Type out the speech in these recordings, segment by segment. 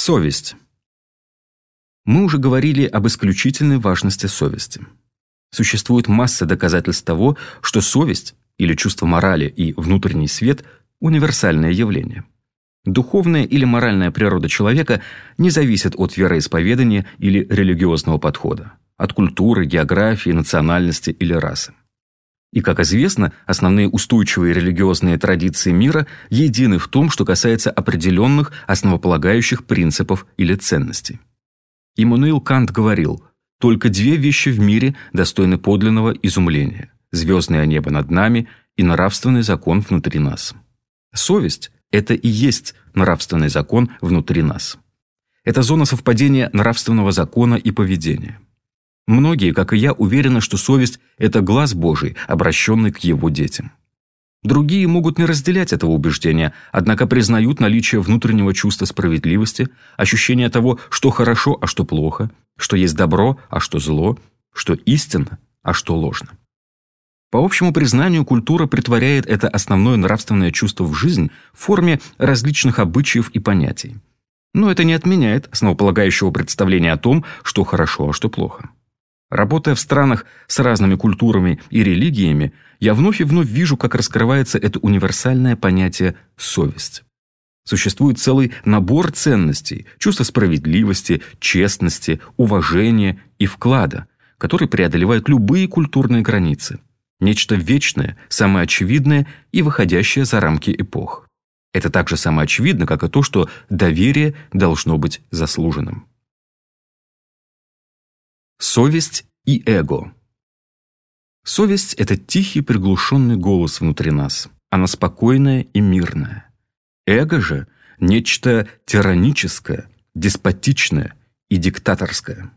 Совесть. Мы уже говорили об исключительной важности совести. Существует масса доказательств того, что совесть, или чувство морали и внутренний свет – универсальное явление. Духовная или моральная природа человека не зависит от вероисповедания или религиозного подхода, от культуры, географии, национальности или расы. И, как известно, основные устойчивые религиозные традиции мира едины в том, что касается определенных основополагающих принципов или ценностей. Иммануил Кант говорил, «Только две вещи в мире достойны подлинного изумления – звездное небо над нами и нравственный закон внутри нас». Совесть – это и есть нравственный закон внутри нас. Это зона совпадения нравственного закона и поведения – Многие, как и я, уверены, что совесть – это глаз Божий, обращенный к его детям. Другие могут не разделять этого убеждения, однако признают наличие внутреннего чувства справедливости, ощущение того, что хорошо, а что плохо, что есть добро, а что зло, что истинно, а что ложно. По общему признанию, культура притворяет это основное нравственное чувство в жизнь в форме различных обычаев и понятий. Но это не отменяет основополагающего представления о том, что хорошо, а что плохо. Работая в странах с разными культурами и религиями, я вновь и вновь вижу, как раскрывается это универсальное понятие «совесть». Существует целый набор ценностей, чувства справедливости, честности, уважения и вклада, который преодолевает любые культурные границы. Нечто вечное, самое очевидное и выходящее за рамки эпох. Это также самое очевидно, как и то, что доверие должно быть заслуженным. Совесть и эго. Совесть – это тихий приглушенный голос внутри нас. Она спокойная и мирная. Эго же – нечто тираническое, деспотичное и диктаторское.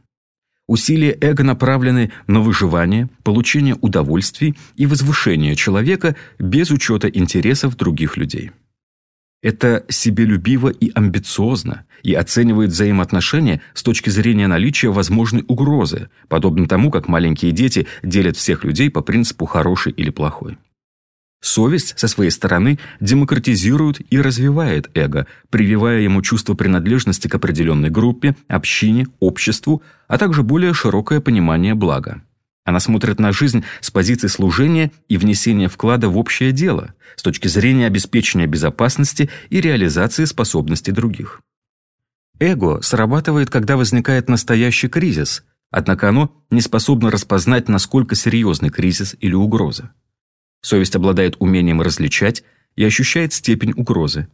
Усилия эго направлены на выживание, получение удовольствий и возвышение человека без учета интересов других людей. Это себелюбиво и амбициозно, и оценивает взаимоотношения с точки зрения наличия возможной угрозы, подобно тому, как маленькие дети делят всех людей по принципу «хороший» или «плохой». Совесть, со своей стороны, демократизирует и развивает эго, прививая ему чувство принадлежности к определенной группе, общине, обществу, а также более широкое понимание блага. Она смотрит на жизнь с позиции служения и внесения вклада в общее дело, с точки зрения обеспечения безопасности и реализации способностей других. Эго срабатывает, когда возникает настоящий кризис, однако оно не способно распознать, насколько серьезный кризис или угроза. Совесть обладает умением различать и ощущает степень угрозы.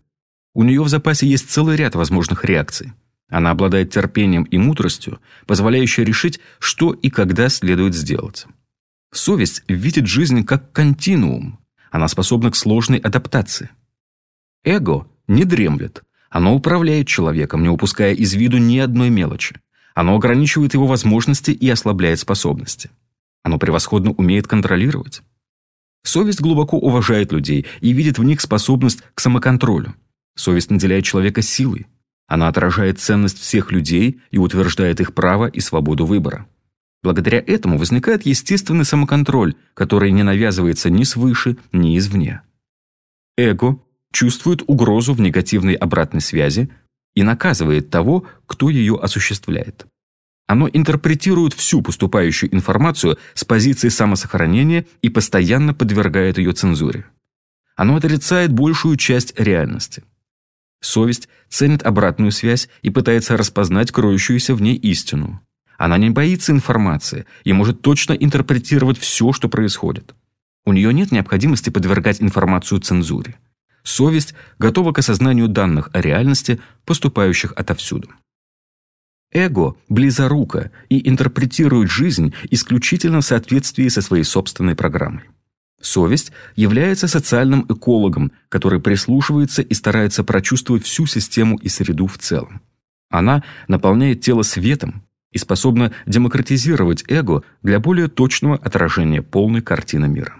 У нее в запасе есть целый ряд возможных реакций. Она обладает терпением и мудростью, позволяющей решить, что и когда следует сделать. Совесть видит жизнь как континуум. Она способна к сложной адаптации. Эго не дремлет. Оно управляет человеком, не упуская из виду ни одной мелочи. Оно ограничивает его возможности и ослабляет способности. Оно превосходно умеет контролировать. Совесть глубоко уважает людей и видит в них способность к самоконтролю. Совесть наделяет человека силой. Она отражает ценность всех людей и утверждает их право и свободу выбора. Благодаря этому возникает естественный самоконтроль, который не навязывается ни свыше, ни извне. Эго чувствует угрозу в негативной обратной связи и наказывает того, кто ее осуществляет. Оно интерпретирует всю поступающую информацию с позиции самосохранения и постоянно подвергает ее цензуре. Оно отрицает большую часть реальности. Совесть ценит обратную связь и пытается распознать кроющуюся в ней истину. Она не боится информации и может точно интерпретировать все, что происходит. У нее нет необходимости подвергать информацию цензуре. Совесть готова к осознанию данных о реальности, поступающих отовсюду. Эго близоруко и интерпретирует жизнь исключительно в соответствии со своей собственной программой. Совесть является социальным экологом, который прислушивается и старается прочувствовать всю систему и среду в целом. Она наполняет тело светом и способна демократизировать эго для более точного отражения полной картины мира.